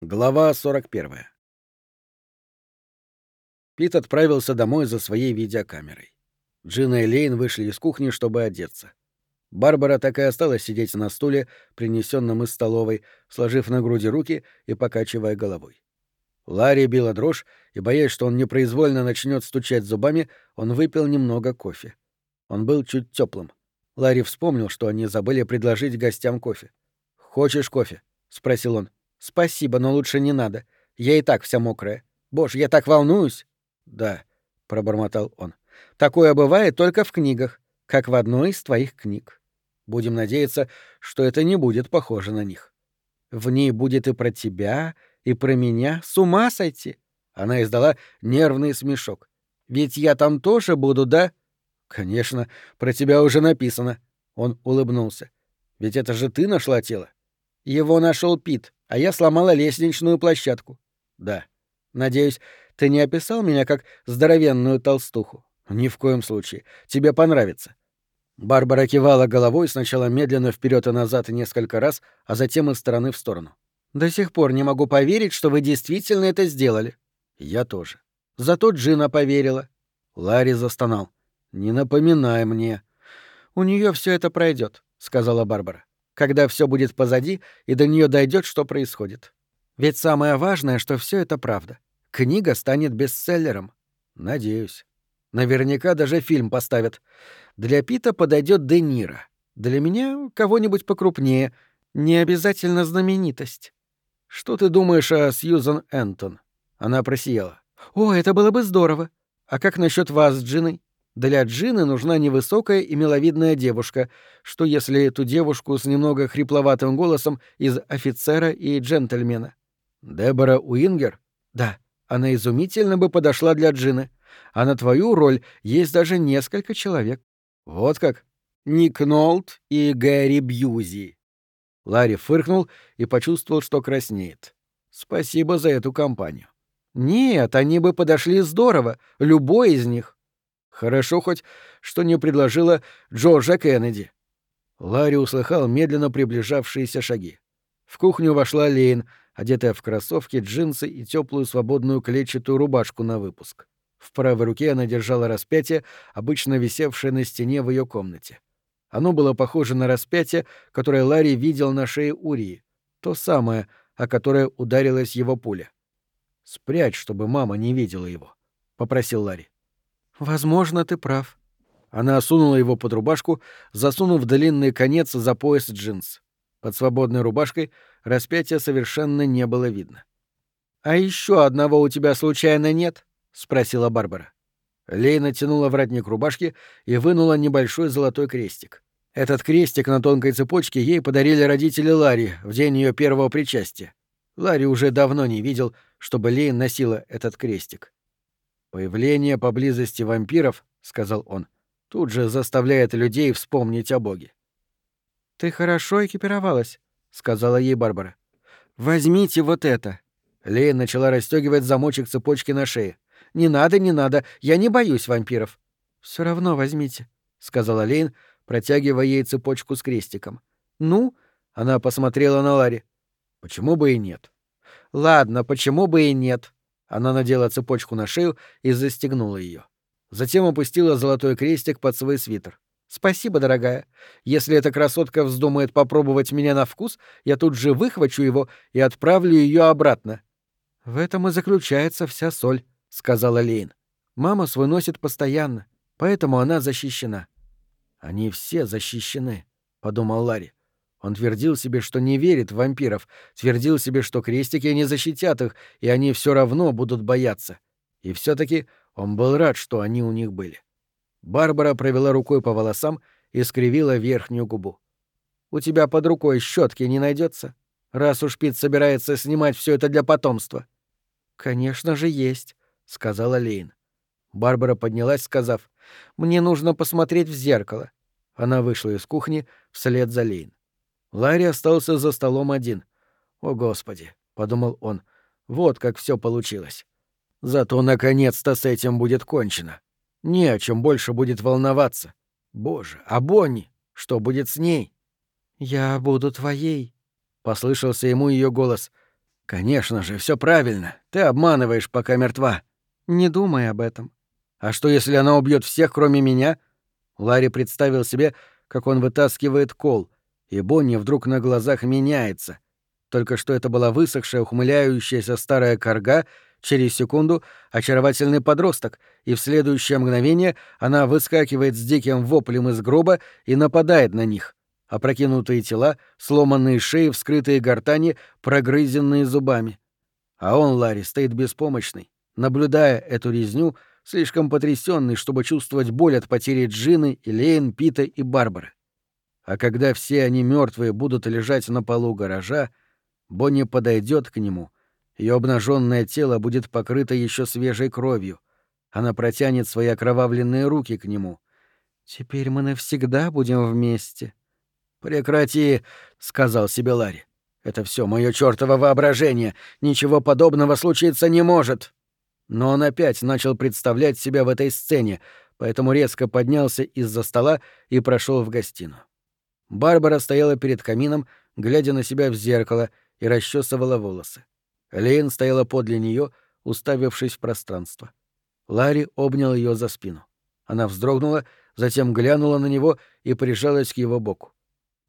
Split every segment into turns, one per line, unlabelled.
Глава 41. Пит отправился домой за своей видеокамерой. Джина и Лейн вышли из кухни, чтобы одеться. Барбара так и осталась сидеть на стуле, принесенном из столовой, сложив на груди руки и покачивая головой. Ларри била дрожь, и, боясь, что он непроизвольно начнет стучать зубами, он выпил немного кофе. Он был чуть теплым. Ларри вспомнил, что они забыли предложить гостям кофе. «Хочешь кофе?» — спросил он. «Спасибо, но лучше не надо. Я и так вся мокрая. Боже, я так волнуюсь!» «Да», — пробормотал он. «Такое бывает только в книгах, как в одной из твоих книг. Будем надеяться, что это не будет похоже на них. В ней будет и про тебя, и про меня. С ума сойти!» Она издала нервный смешок. «Ведь я там тоже буду, да?» «Конечно, про тебя уже написано». Он улыбнулся. «Ведь это же ты нашла тело?» «Его нашел Пит а я сломала лестничную площадку. Да. Надеюсь, ты не описал меня как здоровенную толстуху. Ни в коем случае. Тебе понравится. Барбара кивала головой сначала медленно вперед и назад несколько раз, а затем из стороны в сторону. До сих пор не могу поверить, что вы действительно это сделали. Я тоже. Зато Джина поверила. Ларри застонал. Не напоминай мне. У нее все это пройдет, сказала Барбара когда все будет позади и до нее дойдет, что происходит. Ведь самое важное, что все это правда. Книга станет бестселлером. Надеюсь. Наверняка даже фильм поставят. Для Пита подойдет Де Ниро. Для меня кого-нибудь покрупнее. Не обязательно знаменитость. Что ты думаешь о Сьюзан Энтон? Она просияла. О, это было бы здорово. А как насчет вас с Джиной? Для Джины нужна невысокая и миловидная девушка, что если эту девушку с немного хрипловатым голосом из офицера и джентльмена. Дебора Уингер? Да, она изумительно бы подошла для Джины. А на твою роль есть даже несколько человек. Вот как. Ник Нолти и Гэри Бьюзи. Ларри фыркнул и почувствовал, что краснеет. Спасибо за эту компанию. Нет, они бы подошли здорово, любой из них. Хорошо хоть, что не предложила Джорджа Кеннеди. Ларри услыхал медленно приближавшиеся шаги. В кухню вошла Лейн, одетая в кроссовки, джинсы и теплую свободную клетчатую рубашку на выпуск. В правой руке она держала распятие, обычно висевшее на стене в ее комнате. Оно было похоже на распятие, которое Ларри видел на шее Урии, то самое, о которое ударилась его пуля. «Спрячь, чтобы мама не видела его», — попросил Ларри. Возможно, ты прав. Она сунула его под рубашку, засунув длинный конец за пояс джинс. Под свободной рубашкой распятия совершенно не было видно. А еще одного у тебя случайно нет? спросила Барбара. Лей натянула воротник рубашки и вынула небольшой золотой крестик. Этот крестик на тонкой цепочке ей подарили родители Ларри в день ее первого причастия. Ларри уже давно не видел, чтобы Лейн носила этот крестик. «Появление поблизости вампиров, — сказал он, — тут же заставляет людей вспомнить о Боге». «Ты хорошо экипировалась», — сказала ей Барбара. «Возьмите вот это». Лея начала расстегивать замочек цепочки на шее. «Не надо, не надо, я не боюсь вампиров». Все равно возьмите», — сказала Лейн, протягивая ей цепочку с крестиком. «Ну?» — она посмотрела на Ларри. «Почему бы и нет?» «Ладно, почему бы и нет?» Она надела цепочку на шею и застегнула ее. Затем опустила золотой крестик под свой свитер. «Спасибо, дорогая. Если эта красотка вздумает попробовать меня на вкус, я тут же выхвачу его и отправлю ее обратно». «В этом и заключается вся соль», — сказала Лейн. «Мама свой носит постоянно, поэтому она защищена». «Они все защищены», — подумал Ларри. Он твердил себе, что не верит в вампиров, твердил себе, что крестики не защитят их, и они все равно будут бояться. И все таки он был рад, что они у них были. Барбара провела рукой по волосам и скривила верхнюю губу. «У тебя под рукой щетки не найдется, раз уж Пит собирается снимать все это для потомства». «Конечно же есть», — сказала Лейн. Барбара поднялась, сказав, «Мне нужно посмотреть в зеркало». Она вышла из кухни вслед за Лейн. Ларри остался за столом один. «О, Господи!» — подумал он. «Вот как все получилось. Зато наконец-то с этим будет кончено. Не о чем больше будет волноваться. Боже, а Бонни? Что будет с ней?» «Я буду твоей», — послышался ему ее голос. Конечно же, все правильно. Ты обманываешь, пока мертва.
Не думай об этом.
А что, если она убьет всех, кроме меня? Ларри представил себе, как он вытаскивает кол, и Бонни вдруг на глазах меняется. Только что это была высохшая, ухмыляющаяся старая корга, через секунду — очаровательный подросток, и в следующее мгновение она выскакивает с диким воплем из гроба и нападает на них. Опрокинутые тела, сломанные шеи, вскрытые гортани, прогрызенные зубами. А он, Ларри, стоит беспомощный, наблюдая эту резню, слишком потрясенный, чтобы чувствовать боль от потери Джины, Элейн, Пита и Барбары. А когда все они мертвые будут лежать на полу гаража, Бонни подойдет к нему, ее обнаженное тело будет покрыто еще свежей кровью. Она протянет свои окровавленные руки к нему.
«Теперь мы навсегда будем вместе».
«Прекрати», — сказал себе Ларри. «Это все мое чёртово воображение. Ничего подобного случиться не может». Но он опять начал представлять себя в этой сцене, поэтому резко поднялся из-за стола и прошел в гостиную. Барбара стояла перед камином, глядя на себя в зеркало, и расчесывала волосы. Лейн стояла подле нее, уставившись в пространство. Ларри обнял ее за спину. Она вздрогнула, затем глянула на него и прижалась к его боку.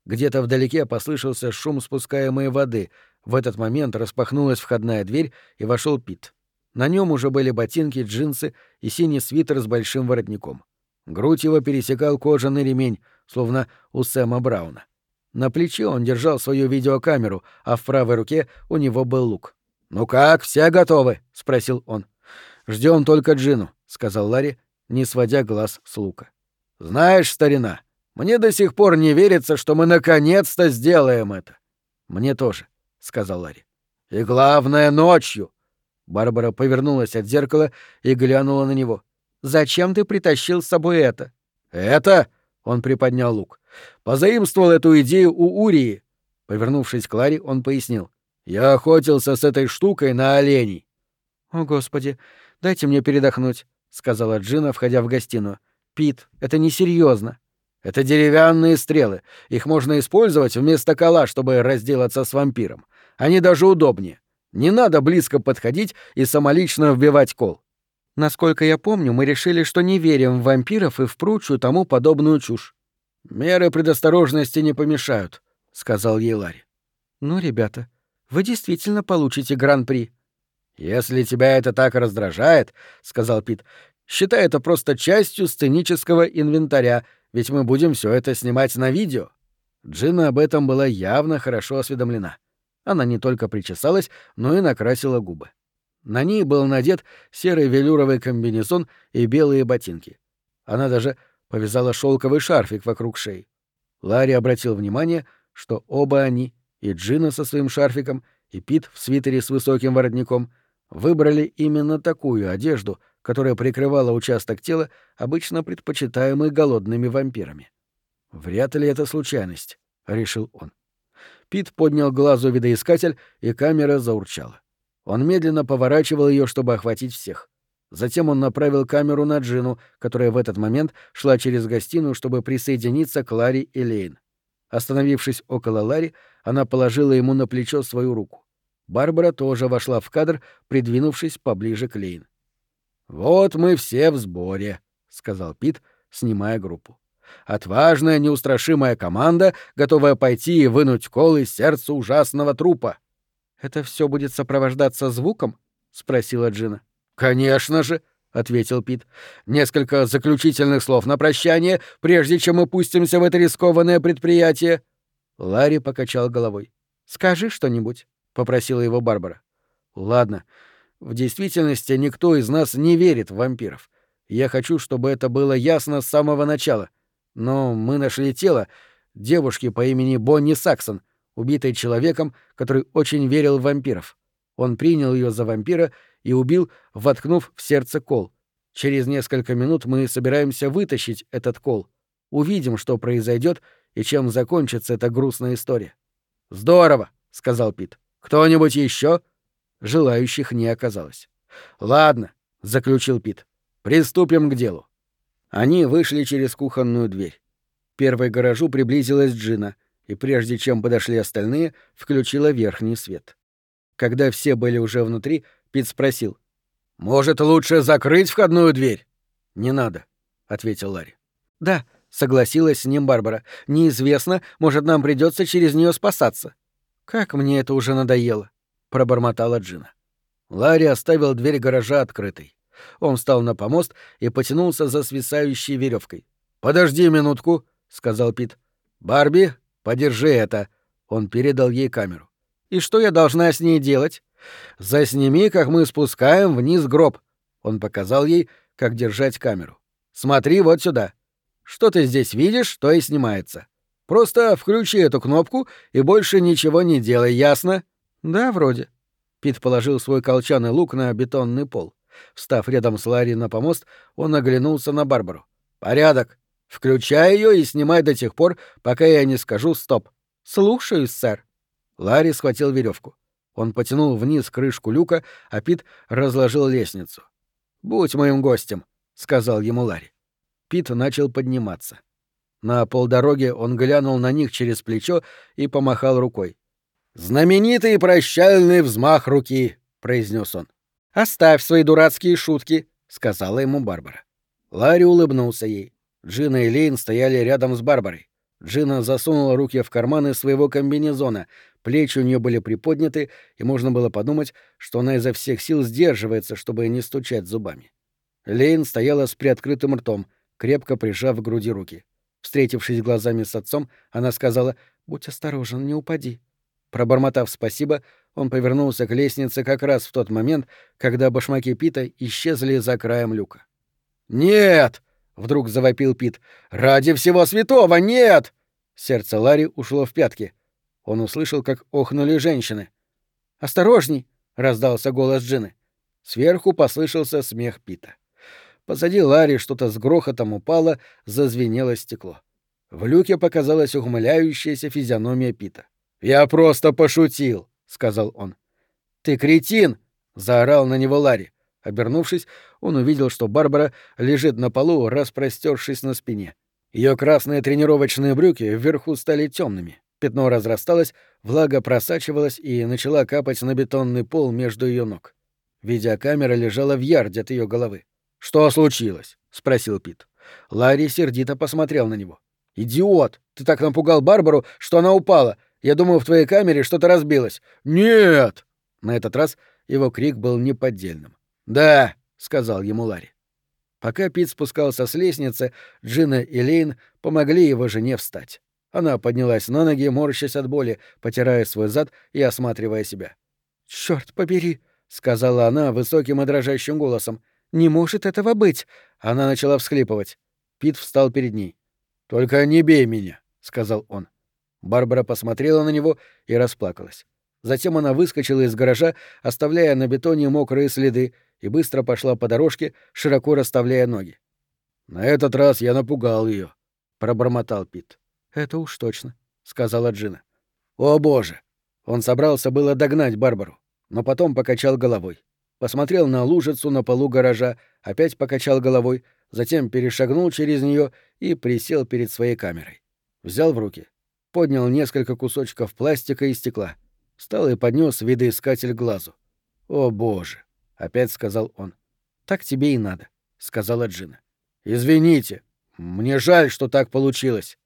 Где-то вдалеке послышался шум спускаемой воды. В этот момент распахнулась входная дверь, и вошел Пит. На нем уже были ботинки, джинсы и синий свитер с большим воротником. Грудь его пересекал кожаный ремень, словно у Сэма Брауна. На плече он держал свою видеокамеру, а в правой руке у него был лук. «Ну как, все готовы?» — спросил он. Ждем только Джину», — сказал Ларри, не сводя глаз с лука. «Знаешь, старина, мне до сих пор не верится, что мы наконец-то сделаем это». «Мне тоже», — сказал Ларри. «И главное, ночью». Барбара повернулась от зеркала и глянула на него.
«Зачем ты притащил с собой это?»
«Это?» — он приподнял лук. «Позаимствовал эту идею у Урии». Повернувшись к Ларе, он пояснил. «Я охотился с этой штукой на оленей».
«О, Господи, дайте мне передохнуть», — сказала Джина, входя в гостиную. «Пит, это несерьезно.
Это деревянные стрелы. Их можно использовать вместо кола, чтобы разделаться с вампиром. Они даже удобнее. Не надо близко подходить и самолично вбивать кол.
Насколько я помню, мы решили, что не верим в вампиров и в прочую тому подобную чушь.
Меры предосторожности не помешают, сказал ей Ларри.
Ну, ребята, вы действительно получите гран-при.
Если тебя это так раздражает, сказал Пит, считай это просто частью сценического инвентаря, ведь мы будем все это снимать на видео. Джина об этом была явно хорошо осведомлена. Она не только причесалась, но и накрасила губы. На ней был надет серый велюровый комбинезон и белые ботинки. Она даже повязала шелковый шарфик вокруг шеи. Ларри обратил внимание, что оба они, и Джина со своим шарфиком, и Пит в свитере с высоким воротником, выбрали именно такую одежду, которая прикрывала участок тела, обычно предпочитаемый голодными вампирами. «Вряд ли это случайность», — решил он. Пит поднял глазу видоискатель, и камера заурчала. Он медленно поворачивал ее, чтобы охватить всех. Затем он направил камеру на Джину, которая в этот момент шла через гостиную, чтобы присоединиться к Ларри и Лейн. Остановившись около Ларри, она положила ему на плечо свою руку. Барбара тоже вошла в кадр, придвинувшись поближе к Лейн. «Вот мы все в сборе», — сказал Пит, снимая группу. «Отважная, неустрашимая команда, готовая пойти и вынуть кол из сердца ужасного трупа».
«Это все будет сопровождаться звуком?» — спросила Джина.
«Конечно же», — ответил Пит. «Несколько заключительных слов на прощание, прежде чем мы пустимся в это рискованное предприятие». Ларри покачал головой.
«Скажи что-нибудь», — попросила его Барбара.
«Ладно. В действительности никто из нас не верит в вампиров. Я хочу, чтобы это было ясно с самого начала. Но мы нашли тело девушки по имени Бонни Саксон, убитой человеком, который очень верил в вампиров. Он принял ее за вампира и убил, воткнув в сердце кол. Через несколько минут мы собираемся вытащить этот кол. Увидим, что произойдет и чем закончится эта грустная история. Здорово, сказал Пит. Кто-нибудь еще? Желающих не оказалось. Ладно, заключил Пит. Приступим к делу. Они вышли через кухонную дверь. Первой гаражу приблизилась Джина — и прежде чем подошли остальные, включила верхний свет. Когда все были уже внутри, Пит спросил. «Может, лучше закрыть входную дверь?» «Не надо», — ответил Ларри.
«Да», — согласилась с ним Барбара. «Неизвестно, может, нам придется через нее спасаться». «Как мне это уже надоело», — пробормотала Джина.
Ларри оставил дверь гаража открытой. Он встал на помост и потянулся за свисающей веревкой. «Подожди минутку», — сказал Пит. «Барби, подержи это». Он передал ей камеру.
«И что я должна с ней делать?»
«Засними, как мы спускаем вниз гроб». Он показал ей, как держать камеру. «Смотри вот сюда. Что ты здесь видишь, то и снимается. Просто включи эту кнопку и больше ничего не делай, ясно?»
«Да, вроде».
Пит положил свой колчан и лук на бетонный пол. Встав рядом с Ларри на помост, он оглянулся на Барбару. «Порядок. Включай ее и снимай до тех пор, пока я не скажу «стоп».
«Слушаюсь, сэр».
Ларри схватил веревку. Он потянул вниз крышку люка, а Пит разложил лестницу. «Будь моим гостем», — сказал ему Ларри. Пит начал подниматься. На полдороге он глянул на них через плечо и помахал рукой. «Знаменитый прощальный взмах руки», — произнес он.
«Оставь свои дурацкие шутки», — сказала ему Барбара.
Ларри улыбнулся ей. Джина и Лейн стояли рядом с Барбарой. Джина засунула руки в карманы своего комбинезона, плечи у нее были приподняты, и можно было подумать, что она изо всех сил сдерживается, чтобы не стучать зубами. Лейн стояла с приоткрытым ртом, крепко прижав к груди руки. Встретившись глазами с отцом, она сказала «Будь осторожен, не упади». Пробормотав спасибо, он повернулся к лестнице как раз в тот момент, когда башмаки Пита исчезли за краем люка. «Нет!» — вдруг завопил Пит. «Ради всего святого, нет!» Сердце Ларри ушло в пятки. Он услышал, как охнули женщины.
«Осторожней!»
— раздался голос Джины. Сверху послышался смех Пита. Позади Ларри что-то с грохотом упало, зазвенело стекло. В люке показалась ухмыляющаяся физиономия Пита. «Я просто пошутил», — сказал он. «Ты кретин!» — заорал на него Ларри. Обернувшись, он увидел, что Барбара лежит на полу, распростершись на спине. Ее красные тренировочные брюки вверху стали темными. Пятно разрасталось, влага просачивалась и начала капать на бетонный пол между ее ног. Видеокамера лежала в ярде от ее головы. «Что случилось?» — спросил Пит. Ларри сердито посмотрел на него. «Идиот! Ты так напугал Барбару, что она упала. Я думаю, в твоей камере что-то разбилось». «Нет!» На этот раз его крик был неподдельным. «Да», — сказал ему Ларри. Пока Пит спускался с лестницы, Джина и Лейн помогли его жене встать. Она поднялась на ноги, морщась от боли, потирая свой зад и осматривая себя.
«Чёрт побери!» — сказала она высоким и дрожащим голосом. «Не может этого быть!»
Она начала всхлипывать. Пит встал перед ней. «Только не бей меня», — сказал он. Барбара посмотрела на него и расплакалась. Затем она выскочила из гаража, оставляя на бетоне мокрые следы, и быстро пошла по дорожке, широко расставляя ноги. «На этот раз я напугал ее, пробормотал Пит.
«Это уж точно», —
сказала Джина. «О боже!» Он собрался было догнать Барбару, но потом покачал головой. Посмотрел на лужицу на полу гаража, опять покачал головой, затем перешагнул через нее и присел перед своей камерой. Взял в руки, поднял несколько кусочков пластика и стекла, встал и поднес видоискатель глазу. «О боже!» — опять сказал он. «Так тебе и надо», — сказала Джина. «Извините, мне жаль, что так получилось».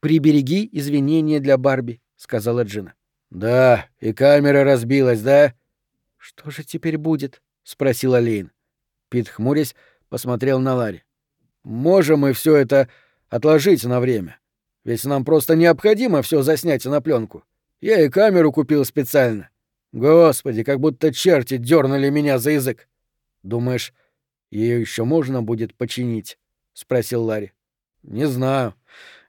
«Прибереги извинения для Барби», — сказала Джина.
«Да, и камера разбилась, да?»
«Что же теперь будет?»
— спросила Лейн. Пит, хмурясь, посмотрел на Ларри. «Можем мы все это отложить на время. Ведь нам просто необходимо все заснять на пленку. Я и камеру купил специально. Господи, как будто черти дернули меня за язык. Думаешь, ее еще можно будет починить? спросил Ларри. Не знаю.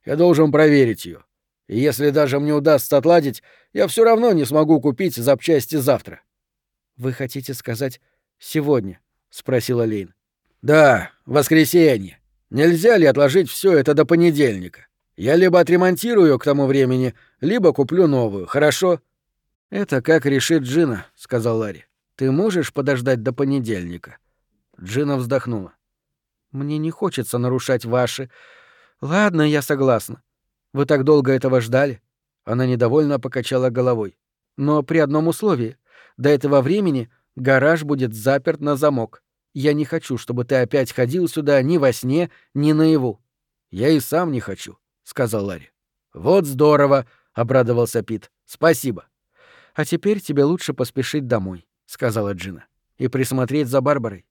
Я должен проверить ее. И если даже мне удастся отладить, я все равно не смогу купить запчасти завтра.
Вы хотите сказать сегодня? спросила Лейн.
Да, воскресенье. Нельзя ли отложить все это до понедельника? Я либо отремонтирую к тому времени, либо куплю новую, хорошо?
Это как решит Джина, сказал Ларри. Ты можешь подождать до понедельника?
Джина вздохнула.
Мне не хочется нарушать ваши. Ладно, я согласна. Вы так долго этого ждали? Она недовольно покачала головой. Но при одном условии. До этого времени гараж будет заперт на замок. Я не хочу, чтобы ты опять ходил сюда ни во сне, ни наяву.
Я и сам не хочу, сказал Ларри. Вот здорово, обрадовался Пит. Спасибо.
А теперь тебе лучше поспешить домой, сказала Джина, и присмотреть за Барбарой.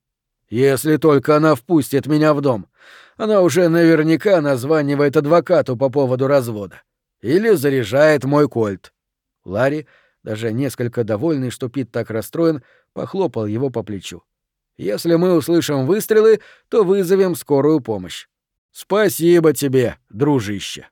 Если только она впустит меня в дом. Она уже наверняка названивает адвокату по поводу развода. Или заряжает мой кольт.
Ларри, даже несколько довольный, что Пит так расстроен, похлопал его по плечу.
Если мы услышим выстрелы, то вызовем скорую помощь. Спасибо тебе, дружище.